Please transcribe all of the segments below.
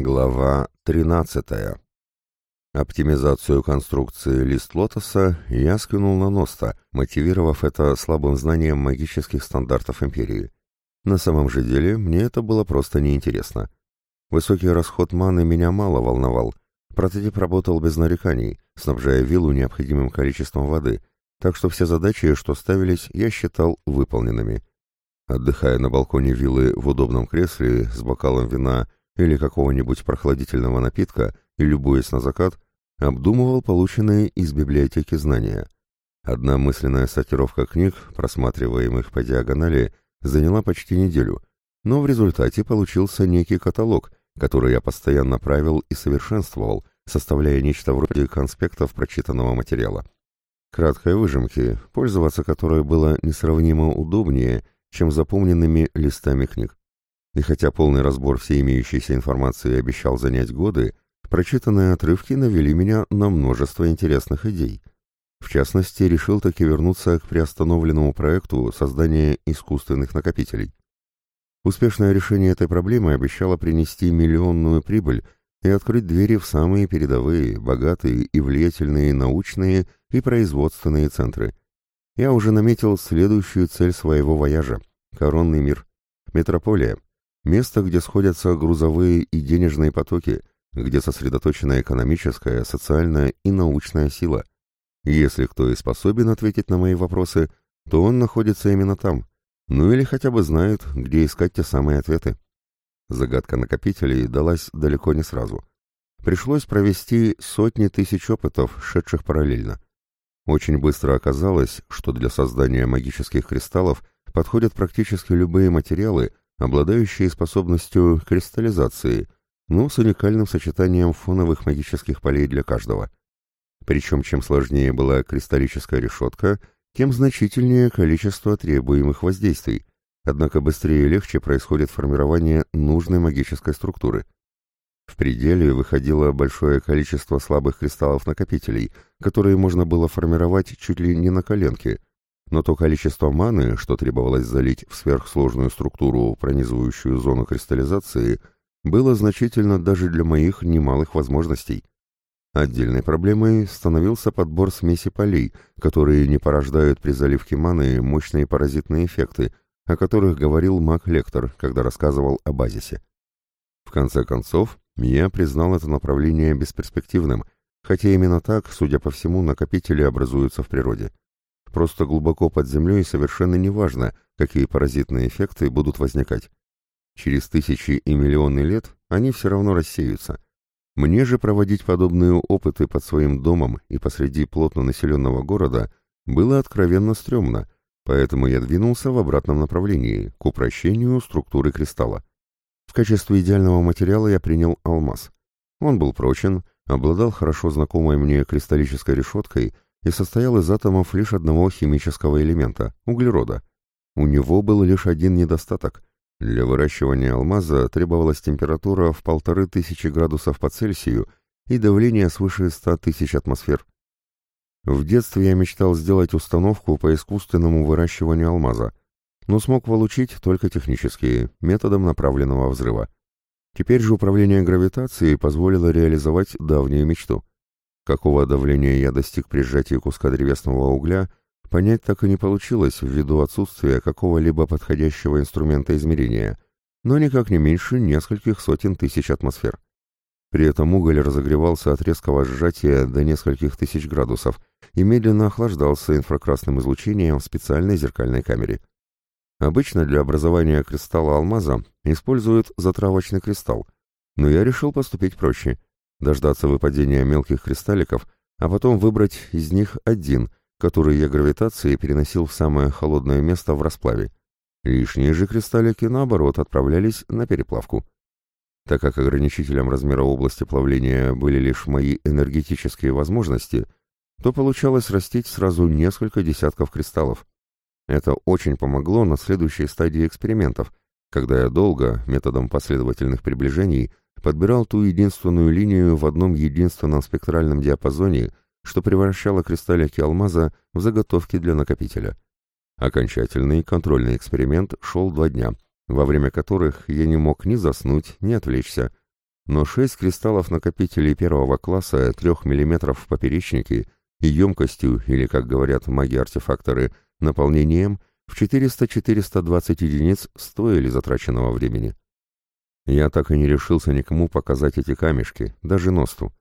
Глава 13. Оптимизацию конструкции лист лотоса я скинул на Носта, мотивировав это слабым знанием магических стандартов Империи. На самом же деле мне это было просто неинтересно. Высокий расход маны меня мало волновал. Прототип работал без нареканий, снабжая виллу необходимым количеством воды, так что все задачи, что ставились, я считал выполненными. Отдыхая на балконе виллы в удобном кресле с бокалом вина или какого-нибудь прохладительного напитка и, любуясь на закат, обдумывал полученные из библиотеки знания. Одна мысленная сортировка книг, просматриваемых по диагонали, заняла почти неделю, но в результате получился некий каталог, который я постоянно правил и совершенствовал, составляя нечто вроде конспектов прочитанного материала. Краткой выжимки, пользоваться которой было несравнимо удобнее, чем запомненными листами книг. И хотя полный разбор всей имеющейся информации обещал занять годы, прочитанные отрывки навели меня на множество интересных идей. В частности, решил таки вернуться к приостановленному проекту создания искусственных накопителей. Успешное решение этой проблемы обещало принести миллионную прибыль и открыть двери в самые передовые, богатые и влиятельные научные и производственные центры. Я уже наметил следующую цель своего вояжа – коронный мир. Метрополия – Место, где сходятся грузовые и денежные потоки, где сосредоточена экономическая, социальная и научная сила. Если кто и способен ответить на мои вопросы, то он находится именно там, ну или хотя бы знает, где искать те самые ответы. Загадка накопителей далась далеко не сразу. Пришлось провести сотни тысяч опытов, шедших параллельно. Очень быстро оказалось, что для создания магических кристаллов подходят практически любые материалы, обладающие способностью кристаллизации, но с уникальным сочетанием фоновых магических полей для каждого. Причем чем сложнее была кристаллическая решетка, тем значительнее количество требуемых воздействий, однако быстрее и легче происходит формирование нужной магической структуры. В пределе выходило большое количество слабых кристаллов-накопителей, которые можно было формировать чуть ли не на коленке – но то количество маны, что требовалось залить в сверхсложную структуру, пронизывающую зону кристаллизации, было значительно даже для моих немалых возможностей. Отдельной проблемой становился подбор смеси полей, которые не порождают при заливке маны мощные паразитные эффекты, о которых говорил маг-лектор, когда рассказывал о базисе. В конце концов, я признал это направление бесперспективным, хотя именно так, судя по всему, накопители образуются в природе. Просто глубоко под землей совершенно неважно, какие паразитные эффекты будут возникать. Через тысячи и миллионы лет они все равно рассеются. Мне же проводить подобные опыты под своим домом и посреди плотно населенного города было откровенно стрёмно, поэтому я двинулся в обратном направлении, к упрощению структуры кристалла. В качестве идеального материала я принял алмаз. Он был прочен, обладал хорошо знакомой мне кристаллической решеткой – и состоял из атомов лишь одного химического элемента – углерода. У него был лишь один недостаток. Для выращивания алмаза требовалась температура в полторы тысячи градусов по Цельсию и давление свыше ста тысяч атмосфер. В детстве я мечтал сделать установку по искусственному выращиванию алмаза, но смог получить только технические, методом направленного взрыва. Теперь же управление гравитацией позволило реализовать давнюю мечту. Какого давления я достиг при сжатии куска древесного угля, понять так и не получилось ввиду отсутствия какого-либо подходящего инструмента измерения, но никак не меньше нескольких сотен тысяч атмосфер. При этом уголь разогревался от резкого сжатия до нескольких тысяч градусов и медленно охлаждался инфракрасным излучением в специальной зеркальной камере. Обычно для образования кристалла алмаза используют затравочный кристалл, но я решил поступить проще – дождаться выпадения мелких кристалликов, а потом выбрать из них один, который я гравитацией переносил в самое холодное место в расплаве. Лишние же кристаллики, наоборот, отправлялись на переплавку. Так как ограничителем размера области плавления были лишь мои энергетические возможности, то получалось растить сразу несколько десятков кристаллов. Это очень помогло на следующей стадии экспериментов, когда я долго, методом последовательных приближений, подбирал ту единственную линию в одном единственном спектральном диапазоне, что превращало кристаллики алмаза в заготовки для накопителя. Окончательный контрольный эксперимент шел два дня, во время которых я не мог ни заснуть, ни отвлечься. но шесть кристаллов-накопителей первого класса 3 мм в поперечнике и емкостью, или, как говорят маги-артефакторы, наполнением в 400-420 единиц стоили затраченного времени. Я так и не решился никому показать эти камешки, даже Носту.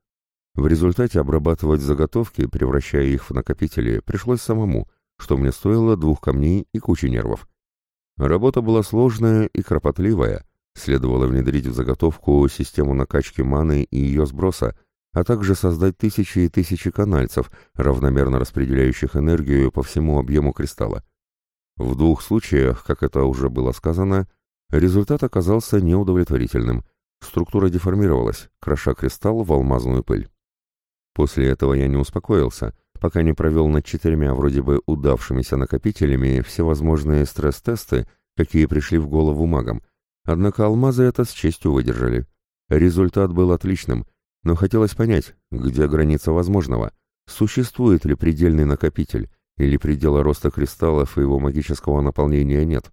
В результате обрабатывать заготовки, превращая их в накопители, пришлось самому, что мне стоило двух камней и кучи нервов. Работа была сложная и кропотливая, Следовало внедрить в заготовку систему накачки маны и ее сброса, а также создать тысячи и тысячи канальцев, равномерно распределяющих энергию по всему объему кристалла. В двух случаях, как это уже было сказано, результат оказался неудовлетворительным. Структура деформировалась, кроша кристалл в алмазную пыль. После этого я не успокоился, пока не провел над четырьмя вроде бы удавшимися накопителями всевозможные стресс-тесты, какие пришли в голову магам, Однако алмазы это с честью выдержали. Результат был отличным, но хотелось понять, где граница возможного, существует ли предельный накопитель, или предела роста кристаллов и его магического наполнения нет.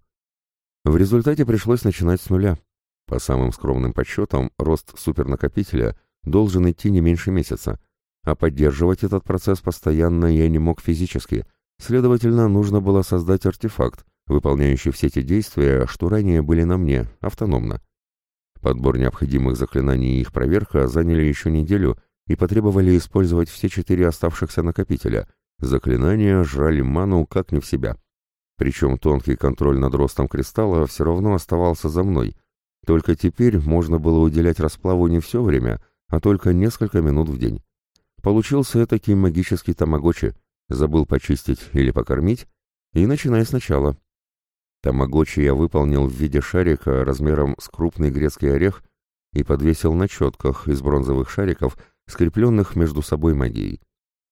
В результате пришлось начинать с нуля. По самым скромным подсчетам, рост супернакопителя должен идти не меньше месяца, а поддерживать этот процесс постоянно я не мог физически, следовательно, нужно было создать артефакт, выполняющий все те действия, что ранее были на мне, автономно. Подбор необходимых заклинаний и их проверка заняли еще неделю и потребовали использовать все четыре оставшихся накопителя. Заклинания жрали ману как не в себя. Причем тонкий контроль над ростом кристалла все равно оставался за мной. Только теперь можно было уделять расплаву не все время, а только несколько минут в день. Получился этакий магический тамагочи. Забыл почистить или покормить, и начинай сначала. Тамагочи я выполнил в виде шарика размером с крупный грецкий орех и подвесил на четках из бронзовых шариков, скрепленных между собой магией.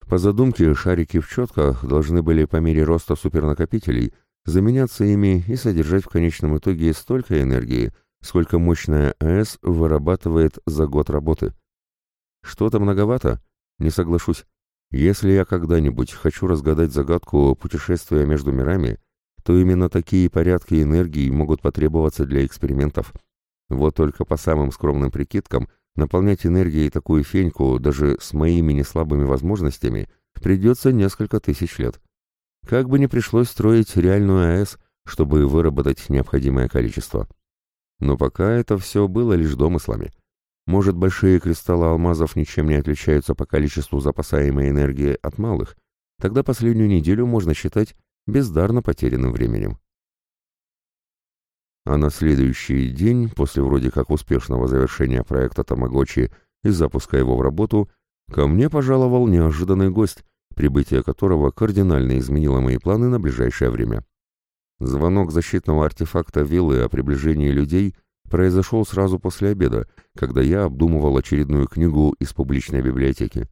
По задумке, шарики в четках должны были по мере роста супернакопителей заменяться ими и содержать в конечном итоге столько энергии, сколько мощная АЭС вырабатывает за год работы. Что-то многовато? Не соглашусь. Если я когда-нибудь хочу разгадать загадку путешествия между мирами, то именно такие порядки энергии могут потребоваться для экспериментов. Вот только по самым скромным прикидкам, наполнять энергией такую феньку даже с моими неслабыми возможностями придется несколько тысяч лет. Как бы ни пришлось строить реальную АЭС, чтобы выработать необходимое количество. Но пока это все было лишь домыслами. Может, большие кристаллы алмазов ничем не отличаются по количеству запасаемой энергии от малых, тогда последнюю неделю можно считать бездарно потерянным временем. А на следующий день, после вроде как успешного завершения проекта Тамагочи и запуска его в работу, ко мне пожаловал неожиданный гость, прибытие которого кардинально изменило мои планы на ближайшее время. Звонок защитного артефакта виллы о приближении людей произошел сразу после обеда, когда я обдумывал очередную книгу из публичной библиотеки.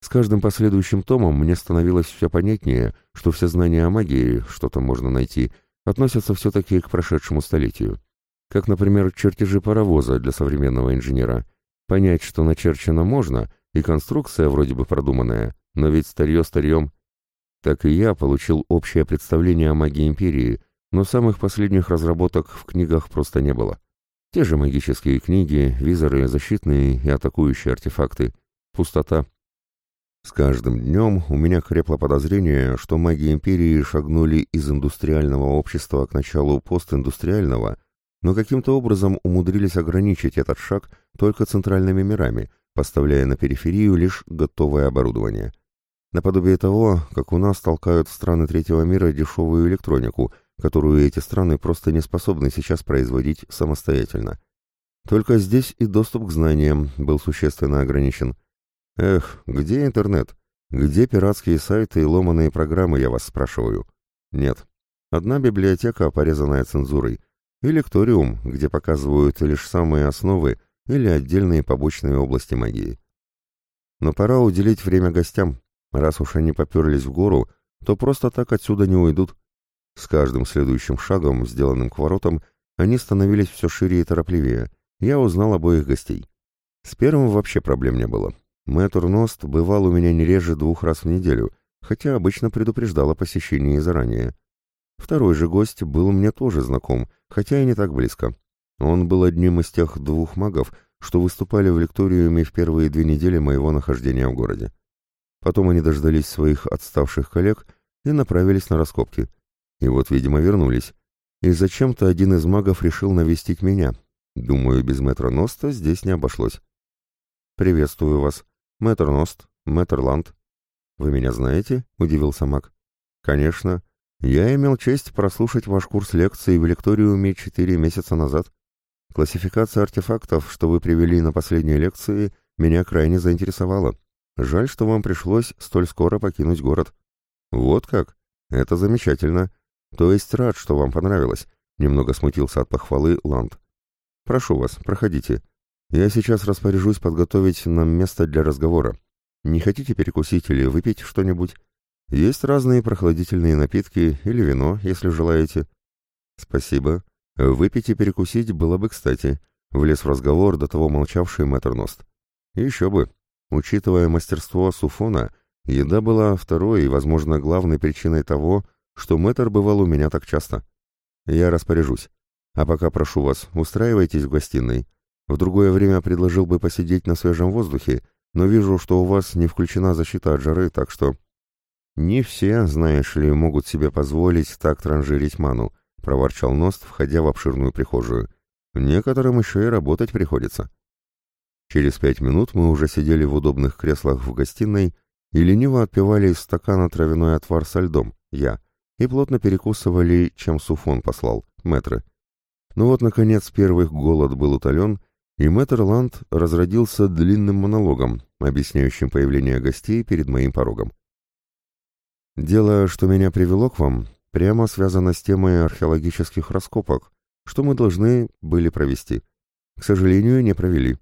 С каждым последующим томом мне становилось все понятнее, что все знания о магии, что там можно найти, относятся все-таки к прошедшему столетию. Как, например, чертежи паровоза для современного инженера. Понять, что начерчено можно, и конструкция вроде бы продуманная, но ведь старье старьем. Так и я получил общее представление о магии Империи, но самых последних разработок в книгах просто не было. Те же магические книги, визоры, защитные и атакующие артефакты. Пустота. С каждым днем у меня крепло подозрение, что маги империи шагнули из индустриального общества к началу постиндустриального, но каким-то образом умудрились ограничить этот шаг только центральными мирами, поставляя на периферию лишь готовое оборудование. Наподобие того, как у нас толкают страны третьего мира дешевую электронику, которую эти страны просто не способны сейчас производить самостоятельно. Только здесь и доступ к знаниям был существенно ограничен – Эх, где интернет? Где пиратские сайты и ломаные программы, я вас спрашиваю? Нет. Одна библиотека, порезанная цензурой, и лекториум, где показывают лишь самые основы или отдельные побочные области магии. Но пора уделить время гостям. Раз уж они поперлись в гору, то просто так отсюда не уйдут. С каждым следующим шагом, сделанным к воротам, они становились все шире и торопливее. Я узнал обоих гостей. С первым вообще проблем не было. Мэтр Ност бывал у меня не реже двух раз в неделю, хотя обычно предупреждал о посещении заранее. Второй же гость был мне тоже знаком, хотя и не так близко. Он был одним из тех двух магов, что выступали в лекториуме в первые две недели моего нахождения в городе. Потом они дождались своих отставших коллег и направились на раскопки. И вот, видимо, вернулись. И зачем-то один из магов решил навестить меня. Думаю, без мэтра Носта здесь не обошлось. «Приветствую вас. Мэтр Ност, мэтр Ланд». «Вы меня знаете?» — удивился маг. «Конечно. Я имел честь прослушать ваш курс лекций в лекториуме четыре месяца назад. Классификация артефактов, что вы привели на последней лекции, меня крайне заинтересовала. Жаль, что вам пришлось столь скоро покинуть город». «Вот как? Это замечательно. То есть рад, что вам понравилось», — немного смутился от похвалы Ланд. «Прошу вас, проходите. Я сейчас распоряжусь подготовить нам место для разговора. Не хотите перекусить или выпить что-нибудь? Есть разные прохладительные напитки или вино, если желаете». «Спасибо. Выпить и перекусить было бы кстати», — влез в разговор до того молчавший мэтр Ност. «Еще бы. Учитывая мастерство Суфона, еда была второй и, возможно, главной причиной того, что мэтр бывал у меня так часто. Я распоряжусь. А пока прошу вас, устраивайтесь в гостиной. В другое время предложил бы посидеть на свежем воздухе, но вижу, что у вас не включена защита от жары, так что... Не все, знаешь ли, могут себе позволить так транжирить ману, проворчал Ност, входя в обширную прихожую. Некоторым еще и работать приходится. Через пять минут мы уже сидели в удобных креслах в гостиной и лениво отпивали из стакана травяной отвар со льдом, я, и плотно перекусывали, чем Суфон послал, метры. Ну вот, наконец, первый голод был утолен, и мэтр Ланд разродился длинным монологом, объясняющим появление гостей перед моим порогом. «Дело, что меня привело к вам, прямо связано с темой археологических раскопок, что мы должны были провести. К сожалению, не провели.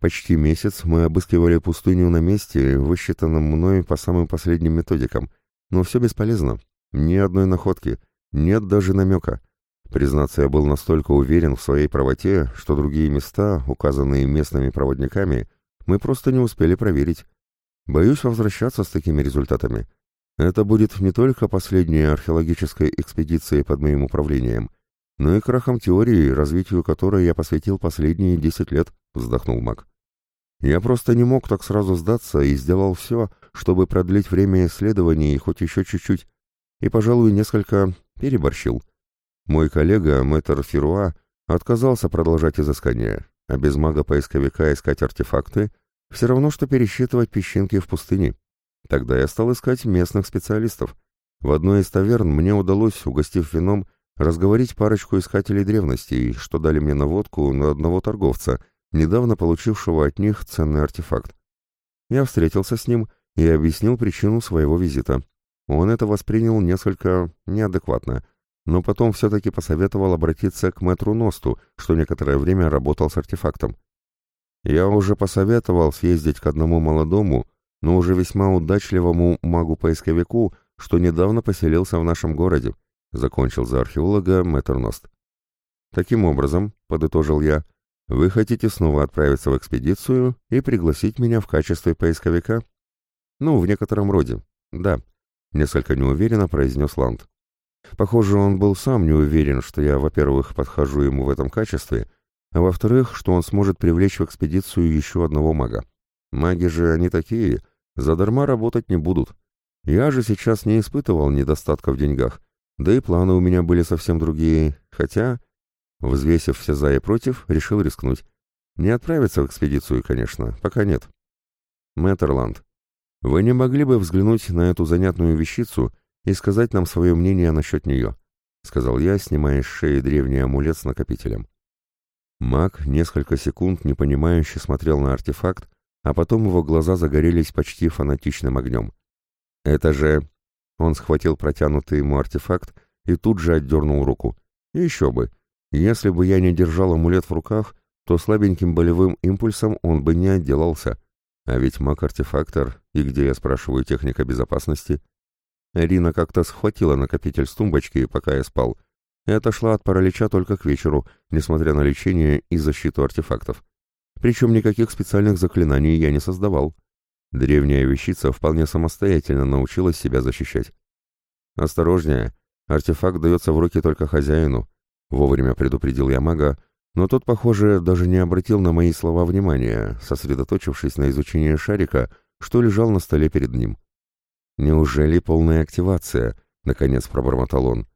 Почти месяц мы обыскивали пустыню на месте, высчитанном мной по самым последним методикам, но все бесполезно. Ни одной находки, нет даже намека». Признаться, я был настолько уверен в своей правоте, что другие места, указанные местными проводниками, мы просто не успели проверить. Боюсь возвращаться с такими результатами. Это будет не только последней археологической экспедицией под моим управлением, но и крахом теории, развитию которой я посвятил последние десять лет, вздохнул Мак. Я просто не мог так сразу сдаться и сделал все, чтобы продлить время исследований хоть еще чуть-чуть, и, пожалуй, несколько переборщил. Мой коллега, мэтр Феруа, отказался продолжать изыскание, а без мага-поисковика искать артефакты все равно, что пересчитывать песчинки в пустыне. Тогда я стал искать местных специалистов. В одной из таверн мне удалось, угостив вином, разговорить парочку искателей древностей, что дали мне наводку на одного торговца, недавно получившего от них ценный артефакт. Я встретился с ним и объяснил причину своего визита. Он это воспринял несколько неадекватно — но потом все-таки посоветовал обратиться к мэтру Носту, что некоторое время работал с артефактом. Я уже посоветовал съездить к одному молодому, но уже весьма удачливому магу-поисковику, что недавно поселился в нашем городе, закончил за археолога мэтр Ност. Таким образом, подытожил я, вы хотите снова отправиться в экспедицию и пригласить меня в качестве поисковика? Ну, в некотором роде, да, несколько неуверенно произнес Ланд. Похоже, он был сам не уверен, что я, во-первых, подхожу ему в этом качестве, а во-вторых, что он сможет привлечь в экспедицию еще одного мага. Маги же они такие, задарма работать не будут. Я же сейчас не испытывал недостатка в деньгах, да и планы у меня были совсем другие, хотя, взвесив все за и против, решил рискнуть. Не отправиться в экспедицию, конечно, пока нет. Мэттерланд, вы не могли бы взглянуть на эту занятную вещицу и сказать нам свое мнение насчет нее», — сказал я, снимая с шеи древний амулет с накопителем. Маг несколько секунд непонимающе смотрел на артефакт, а потом его глаза загорелись почти фанатичным огнем. «Это же...» Он схватил протянутый ему артефакт и тут же отдернул руку. «Еще бы! Если бы я не держал амулет в руках, то слабеньким болевым импульсом он бы не отделался. А ведь маг-артефактор, и где, я спрашиваю, техника безопасности?» Рина как-то схватила накопитель с тумбочки, пока я спал, и отошла от паралича только к вечеру, несмотря на лечение и защиту артефактов. Причем никаких специальных заклинаний я не создавал. Древняя вещица вполне самостоятельно научилась себя защищать. «Осторожнее, артефакт дается в руки только хозяину», — вовремя предупредил я мага, Но тот, похоже, даже не обратил на мои слова внимания, сосредоточившись на изучении шарика, что лежал на столе перед ним. «Неужели полная активация?» — наконец пробормотал он.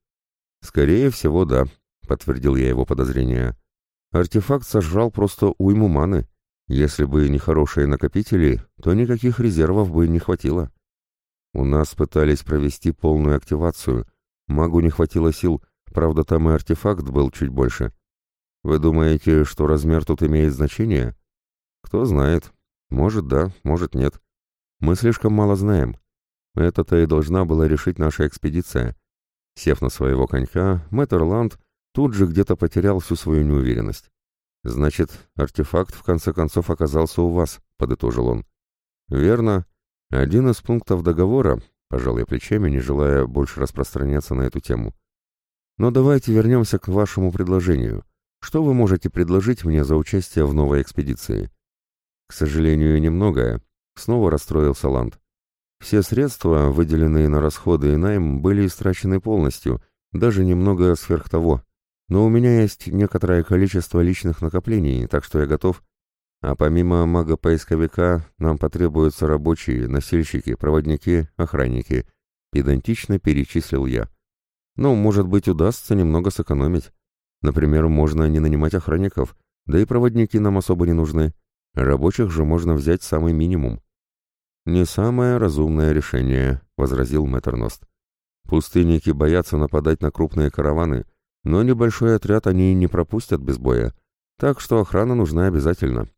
«Скорее всего, да», — подтвердил я его подозрения. «Артефакт сожрал просто уйму маны. Если бы не хорошие накопители, то никаких резервов бы не хватило. У нас пытались провести полную активацию. Магу не хватило сил, правда, там и артефакт был чуть больше. Вы думаете, что размер тут имеет значение? Кто знает. Может, да, может, нет. Мы слишком мало знаем. Это-то и должна была решить наша экспедиция. Сев на своего конька, мэтр Ланд тут же где-то потерял всю свою неуверенность. «Значит, артефакт в конце концов оказался у вас», — подытожил он. «Верно. Один из пунктов договора, пожал я плечами, не желая больше распространяться на эту тему. Но давайте вернемся к вашему предложению. Что вы можете предложить мне за участие в новой экспедиции? К сожалению, немногое. Снова расстроился Ланд. Все средства, выделенные на расходы и найм, были истрачены полностью, даже немного сверх того. Но у меня есть некоторое количество личных накоплений, так что я готов. А помимо мага-поисковика нам потребуются рабочие, носильщики, проводники, охранники. Педантично перечислил я. Ну, может быть, удастся немного сэкономить. Например, можно не нанимать охранников, да и проводники нам особо не нужны. Рабочих же можно взять самый минимум. «Не самое разумное решение», — возразил Метерност. «Пустынники боятся нападать на крупные караваны, но небольшой отряд они не пропустят без боя, так что охрана нужна обязательно».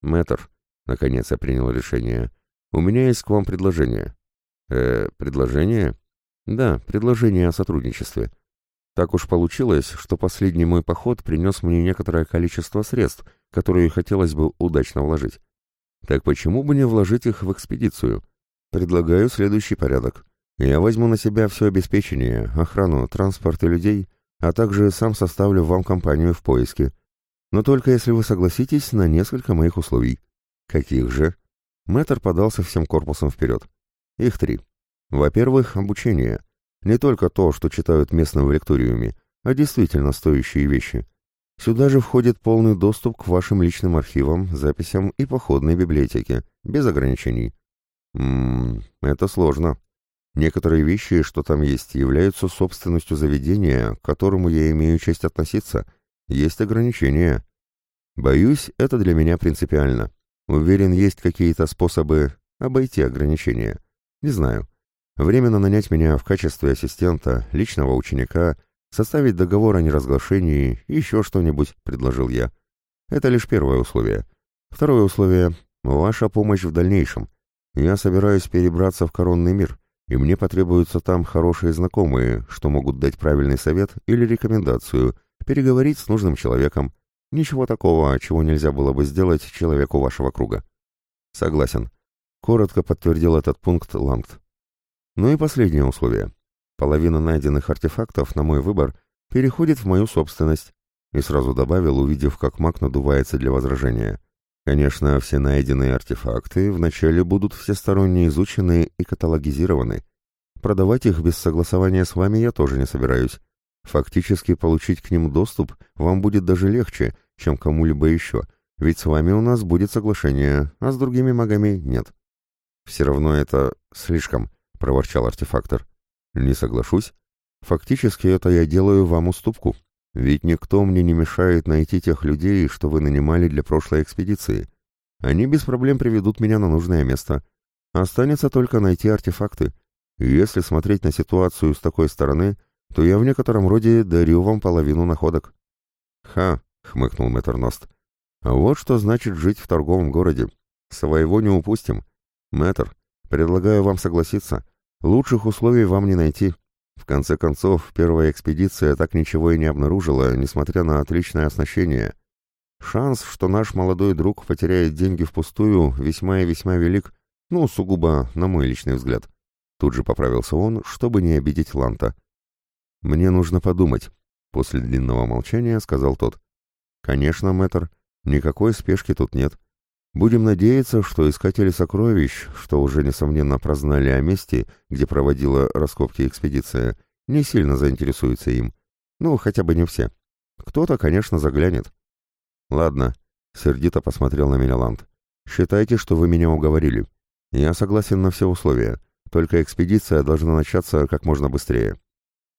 «Мэтр», — наконец я принял решение, — «у меня есть к вам предложение». «Э, предложение?» «Да, предложение о сотрудничестве». Так уж получилось, что последний мой поход принес мне некоторое количество средств, которые хотелось бы удачно вложить. Так почему бы не вложить их в экспедицию? Предлагаю следующий порядок. Я возьму на себя все обеспечение, охрану, транспорт и людей, а также сам составлю вам компанию в поиске. Но только если вы согласитесь на несколько моих условий. Каких же? Мэтр подался всем корпусом вперед. Их три. Во-первых, обучение. Не только то, что читают местным в лекториуме, а действительно стоящие вещи. Сюда же входит полный доступ к вашим личным архивам, записям и походной библиотеке, без ограничений. Ммм, это сложно. Некоторые вещи, что там есть, являются собственностью заведения, к которому я имею честь относиться. Есть ограничения. Боюсь, это для меня принципиально. Уверен, есть какие-то способы обойти ограничения. Не знаю. Временно нанять меня в качестве ассистента, личного ученика — Составить договор о неразглашении, еще что-нибудь, предложил я. Это лишь первое условие. Второе условие — ваша помощь в дальнейшем. Я собираюсь перебраться в коронный мир, и мне потребуются там хорошие знакомые, что могут дать правильный совет или рекомендацию, переговорить с нужным человеком. Ничего такого, чего нельзя было бы сделать человеку вашего круга. Согласен. Коротко подтвердил этот пункт Лангт. Ну и последнее условие. Половина найденных артефактов, на мой выбор, переходит в мою собственность. И сразу добавил, увидев, как маг надувается для возражения. Конечно, все найденные артефакты вначале будут всесторонне изучены и каталогизированы. Продавать их без согласования с вами я тоже не собираюсь. Фактически получить к ним доступ вам будет даже легче, чем кому-либо еще, ведь с вами у нас будет соглашение, а с другими магами нет. «Все равно это слишком», — проворчал артефактор. Не соглашусь. Фактически это я делаю вам уступку. Ведь никто мне не мешает найти тех людей, что вы нанимали для прошлой экспедиции. Они без проблем приведут меня на нужное место. Останется только найти артефакты. И если смотреть на ситуацию с такой стороны, то я в некотором роде дарю вам половину находок. Ха, хмыкнул Метерност. Вот что значит жить в торговом городе. Своего не упустим. Мэтр, предлагаю вам согласиться. Лучших условий вам не найти. В конце концов, первая экспедиция так ничего и не обнаружила, несмотря на отличное оснащение. Шанс, что наш молодой друг потеряет деньги впустую, весьма и весьма велик, ну, сугубо на мой личный взгляд. Тут же поправился он, чтобы не обидеть Ланта. «Мне нужно подумать», — после длинного молчания сказал тот. «Конечно, мэтр, никакой спешки тут нет. Будем надеяться, что искатели сокровищ, что уже несомненно прознали о месте, где проводила раскопки экспедиция, не сильно заинтересуются им. Ну, хотя бы не все. Кто-то, конечно, заглянет. Ладно, сердито посмотрел на меня Ланд. Считайте, что вы меня уговорили. Я согласен на все условия, только экспедиция должна начаться как можно быстрее.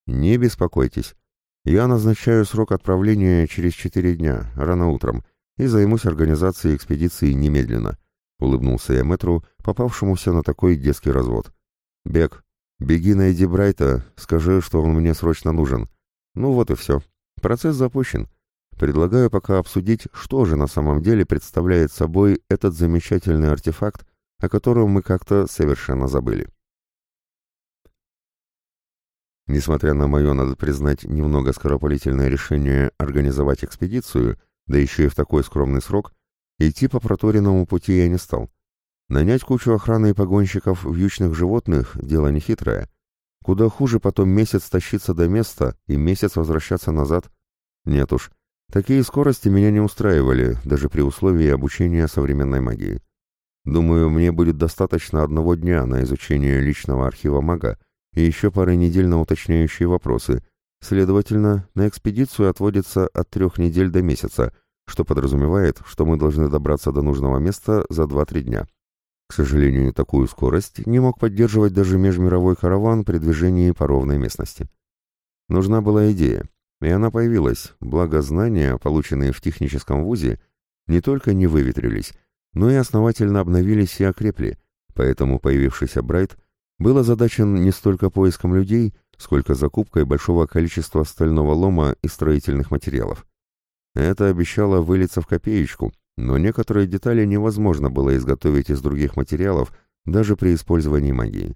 Не беспокойтесь. Я назначаю срок отправления через четыре дня, рано утром, и займусь организацией экспедиции немедленно. Улыбнулся я Мэтру, попавшемуся на такой детский развод. Бег, беги найди Брайта, скажи, что он мне срочно нужен. Ну вот и все. Процесс запущен. Предлагаю пока обсудить, что же на самом деле представляет собой этот замечательный артефакт, о котором мы как-то совершенно забыли. Несмотря на мое, надо признать, немного скоропалительное решение организовать экспедицию, да еще и в такой скромный срок, идти по проторенному пути я не стал. Нанять кучу охраны и погонщиков вьючных животных – дело нехитрое. Куда хуже потом месяц тащиться до места и месяц возвращаться назад. Нет уж, такие скорости меня не устраивали, даже при условии обучения современной магии. Думаю, мне будет достаточно одного дня на изучение личного архива мага, и еще пары недель на уточняющие вопросы. Следовательно, на экспедицию отводится от трех недель до месяца, что подразумевает, что мы должны добраться до нужного места за 2-3 дня. К сожалению, такую скорость не мог поддерживать даже межмировой караван при движении по ровной местности. Нужна была идея, и она появилась, благо знания, полученные в техническом вузе, не только не выветрились, но и основательно обновились и окрепли, поэтому появившийся Брайт был озадачен не столько поиском людей, сколько закупкой большого количества стального лома и строительных материалов. Это обещало вылиться в копеечку, но некоторые детали невозможно было изготовить из других материалов даже при использовании магии.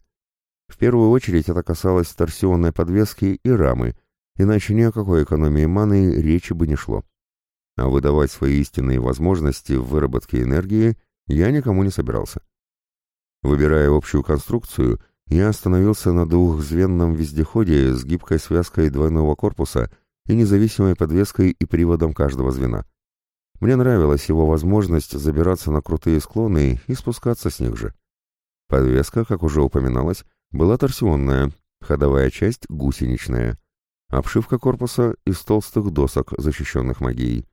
В первую очередь это касалось торсионной подвески и рамы, иначе ни о какой экономии маны речи бы не шло. А выдавать свои истинные возможности в выработке энергии я никому не собирался. Выбирая общую конструкцию, я остановился на двухзвенном вездеходе с гибкой связкой двойного корпуса и независимой подвеской и приводом каждого звена. Мне нравилась его возможность забираться на крутые склоны и спускаться с них же. Подвеска, как уже упоминалось, была торсионная, ходовая часть гусеничная, обшивка корпуса из толстых досок, защищенных магией,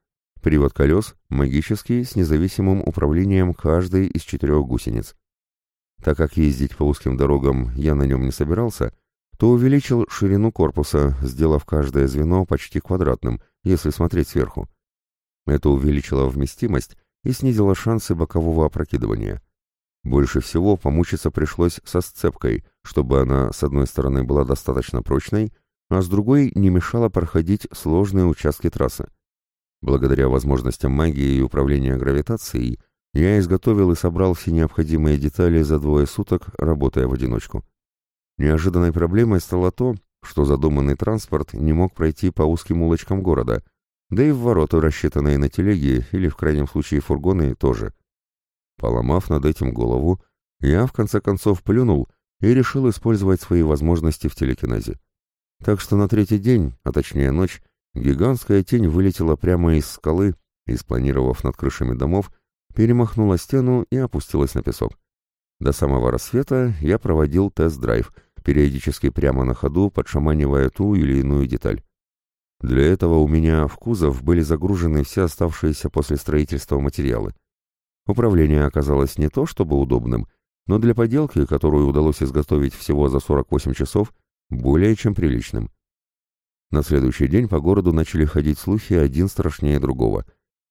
привод колес магический с независимым управлением каждой из четырех гусениц. Так как ездить по узким дорогам я на нем не собирался, то увеличил ширину корпуса, сделав каждое звено почти квадратным, если смотреть сверху. Это увеличило вместимость и снизило шансы бокового опрокидывания. Больше всего помучиться пришлось со сцепкой, чтобы она с одной стороны была достаточно прочной, а с другой не мешала проходить сложные участки трассы. Благодаря возможностям магии и управления гравитацией, я изготовил и собрал все необходимые детали за двое суток, работая в одиночку. Неожиданной проблемой стало то, что задуманный транспорт не мог пройти по узким улочкам города, да и в ворота, рассчитанные на телеги или, в крайнем случае, фургоны, тоже. Поломав над этим голову, я в конце концов плюнул и решил использовать свои возможности в телекинезе. Так что на третий день, а точнее ночь, гигантская тень вылетела прямо из скалы и, спланировав над крышами домов, перемахнула стену и опустилась на песок. До самого рассвета я проводил тест-драйв, периодически прямо на ходу подшаманивая ту или иную деталь. Для этого у меня в кузов были загружены все оставшиеся после строительства материалы. Управление оказалось не то чтобы удобным, но для поделки, которую удалось изготовить всего за 48 часов, более чем приличным. На следующий день по городу начали ходить слухи один страшнее другого.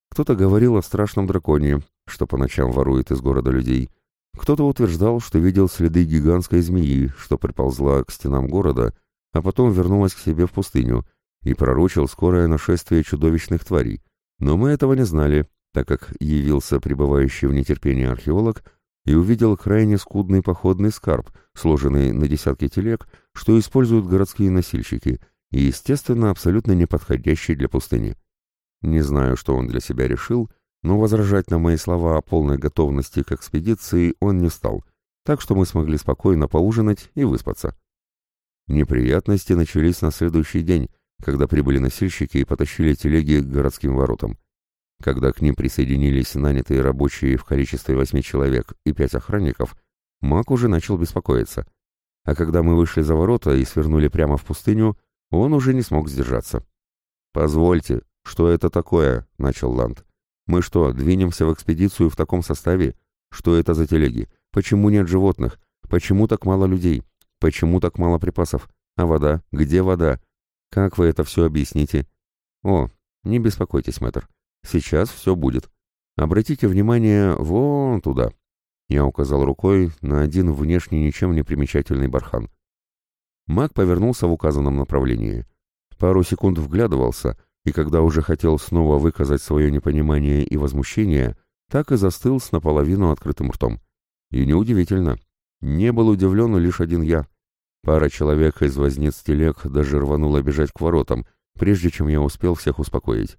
Кто-то говорил о страшном драконе, что по ночам ворует из города людей. Кто-то утверждал, что видел следы гигантской змеи, что приползла к стенам города, а потом вернулась к себе в пустыню, и пророчил скорое нашествие чудовищных тварей. Но мы этого не знали, так как явился пребывающий в нетерпении археолог и увидел крайне скудный походный скарб, сложенный на десятки телег, что используют городские носильщики, и, естественно, абсолютно неподходящий для пустыни. Не знаю, что он для себя решил, но возражать на мои слова о полной готовности к экспедиции он не стал, так что мы смогли спокойно поужинать и выспаться. Неприятности начались на следующий день, когда прибыли носильщики и потащили телеги к городским воротам. Когда к ним присоединились нанятые рабочие в количестве восьми человек и пять охранников, маг уже начал беспокоиться. А когда мы вышли за ворота и свернули прямо в пустыню, он уже не смог сдержаться. «Позвольте, что это такое?» — начал Ланд. Мы что, двинемся в экспедицию в таком составе? Что это за телеги? Почему нет животных? Почему так мало людей? Почему так мало припасов? А вода? Где вода? Как вы это все объясните? О, не беспокойтесь, мэтр. Сейчас все будет. Обратите внимание вон туда. Я указал рукой на один внешне ничем не примечательный бархан. Маг повернулся в указанном направлении. Пару секунд вглядывался, и когда уже хотел снова выказать свое непонимание и возмущение, так и застыл с наполовину открытым ртом. И неудивительно. Не был удивлен лишь один я. Пара человек из возниц телег даже рванула бежать к воротам, прежде чем я успел всех успокоить.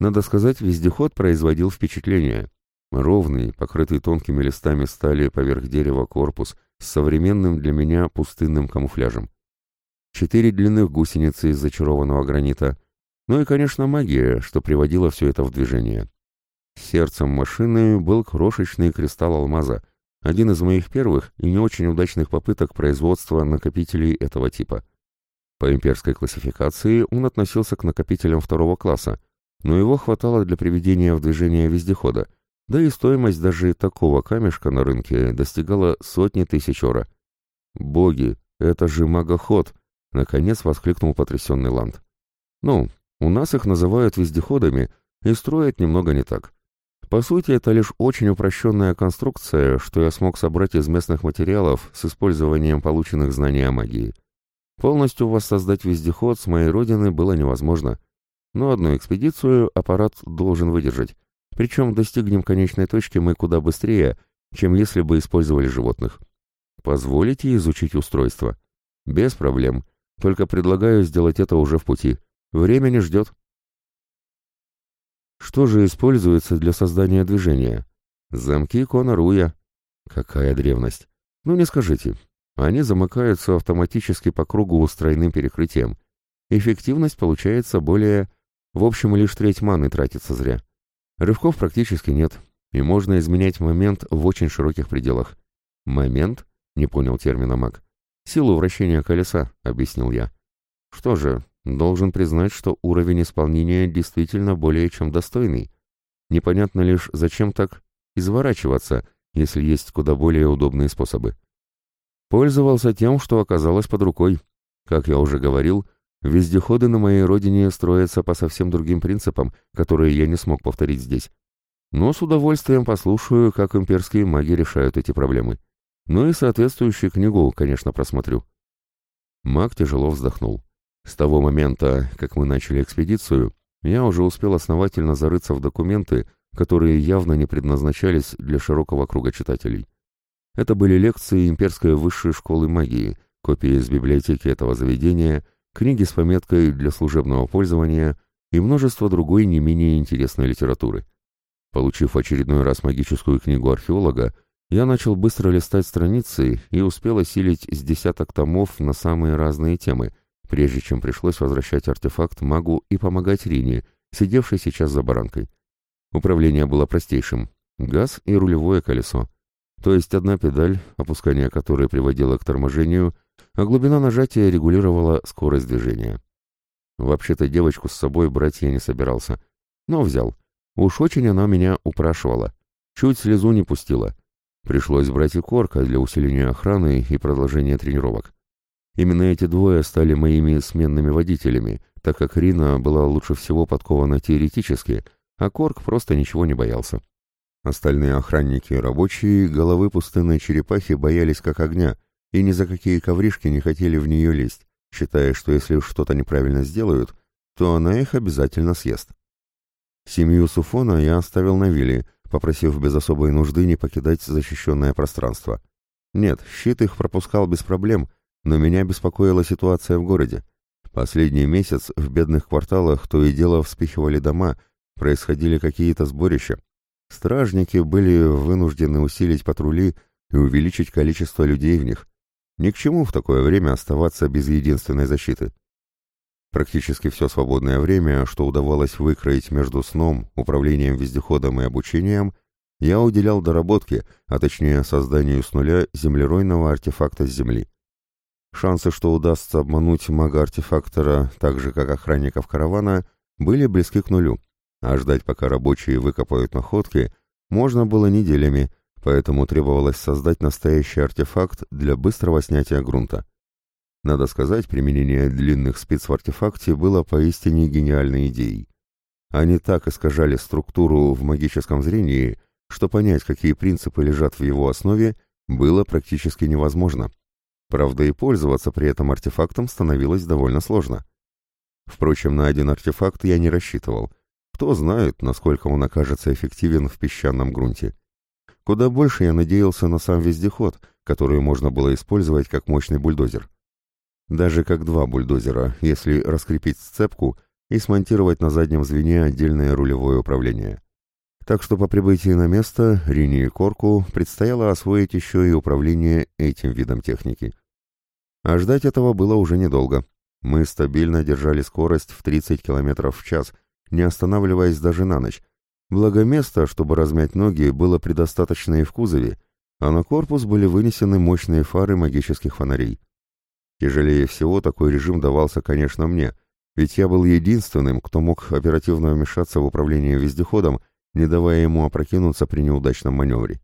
Надо сказать, вездеход производил впечатление. Ровный, покрытый тонкими листами стали поверх дерева корпус с современным для меня пустынным камуфляжем. Четыре длинных гусеницы из зачарованного гранита, ну и, конечно, магия, что приводила все это в движение. Сердцем машины был крошечный кристалл алмаза, один из моих первых и не очень удачных попыток производства накопителей этого типа. По имперской классификации он относился к накопителям второго класса, но его хватало для приведения в движение вездехода, да и стоимость даже такого камешка на рынке достигала сотни тысяч ора. «Боги, это же магоход!» — наконец воскликнул потрясенный Ланд. «Ну, у нас их называют вездеходами и строят немного не так. По сути, это лишь очень упрощенная конструкция, что я смог собрать из местных материалов с использованием полученных знаний о магии. Полностью воссоздать вездеход с моей родины было невозможно, но одну экспедицию аппарат должен выдержать, причем достигнем конечной точки мы куда быстрее, чем если бы использовали животных. Позволите изучить устройство? Без проблем, только предлагаю сделать это уже в пути. Время не ждет. Что же используется для создания движения? Замки Конаруя. Какая древность. Ну не скажите. Они замыкаются автоматически по кругу с тройным перекрытием. Эффективность получается более... В общем, лишь треть маны тратится зря. Рывков практически нет, и можно изменять момент в очень широких пределах. «Момент?» — не понял термина маг. «Силу вращения колеса», — объяснил я. «Что же, Должен признать, что уровень исполнения действительно более чем достойный. Непонятно лишь, зачем так изворачиваться, если есть куда более удобные способы. Пользовался тем, что оказалось под рукой. Как я уже говорил, вездеходы на моей родине строятся по совсем другим принципам, которые я не смог повторить здесь. Но с удовольствием послушаю, как имперские маги решают эти проблемы. Ну и соответствующую книгу, конечно, просмотрю. Маг тяжело вздохнул. С того момента, как мы начали экспедицию, я уже успел основательно зарыться в документы, которые явно не предназначались для широкого круга читателей. Это были лекции Имперской высшей школы магии, копии из библиотеки этого заведения, книги с пометкой для служебного пользования и множество другой не менее интересной литературы. Получив очередной раз магическую книгу археолога, я начал быстро листать страницы и успел осилить с десяток томов на самые разные темы – прежде чем пришлось возвращать артефакт магу и помогать Рине, сидевшей сейчас за баранкой. Управление было простейшим — газ и рулевое колесо. То есть одна педаль, опускание которой приводило к торможению, а глубина нажатия регулировала скорость движения. Вообще-то девочку с собой брать я не собирался, но взял. Уж очень она меня упрашивала. Чуть слезу не пустила. Пришлось брать и корка для усиления охраны и продолжения тренировок. Именно эти двое стали моими сменными водителями, так как Рина была лучше всего подкована теоретически, а Корк просто ничего не боялся. Остальные охранники и рабочие головы пустынной черепахи боялись как огня и ни за какие ковришки не хотели в нее лезть, считая, что если что-то неправильно сделают, то она их обязательно съест. Семью Суфона я оставил на вилле, попросив без особой нужды не покидать защищенное пространство. Нет, щит их пропускал без проблем, но меня беспокоила ситуация в городе. Последний месяц в бедных кварталах то и дело вспихивали дома, происходили какие-то сборища. Стражники были вынуждены усилить патрули и увеличить количество людей в них. Ни к чему в такое время оставаться без единственной защиты. Практически все свободное время, что удавалось выкроить между сном, управлением вездеходом и обучением, я уделял доработке, а точнее созданию с нуля землеройного артефакта с земли. Шансы, что удастся обмануть мага-артефактора, так же, как охранников каравана, были близки к нулю. а ждать, пока рабочие выкопают находки, можно было неделями, поэтому требовалось создать настоящий артефакт для быстрого снятия грунта. Надо сказать, применение длинных спиц в артефакте было поистине гениальной идеей. Они так искажали структуру в магическом зрении, что понять, какие принципы лежат в его основе, было практически невозможно. Правда, и пользоваться при этом артефактом становилось довольно сложно. Впрочем, на один артефакт я не рассчитывал. Кто знает, насколько он окажется эффективен в песчаном грунте. Куда больше я надеялся на сам вездеход, который можно было использовать как мощный бульдозер. Даже как два бульдозера, если раскрепить сцепку и смонтировать на заднем звене отдельное рулевое управление. Так что по прибытии на место Рине и Корку предстояло освоить еще и управление этим видом техники. А ждать этого было уже недолго. Мы стабильно держали скорость в 30 км в час, не останавливаясь даже на ночь. Благо места, чтобы размять ноги, было предостаточно и в кузове, а на корпус были вынесены мощные фары магических фонарей. Тяжелее всего такой режим давался, конечно, мне, ведь я был единственным, кто мог оперативно вмешаться в управление вездеходом, не давая ему опрокинуться при неудачном маневре.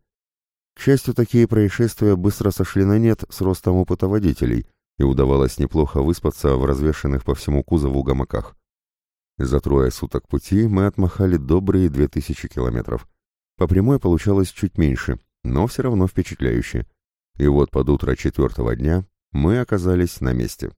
К счастью, такие происшествия быстро сошли на нет с ростом опыта водителей, и удавалось неплохо выспаться в развешанных по всему кузову гамаках. За трое суток пути мы отмахали добрые две тысячи километров. По прямой получалось чуть меньше, но все равно впечатляюще. И вот под утро четвертого дня мы оказались на месте.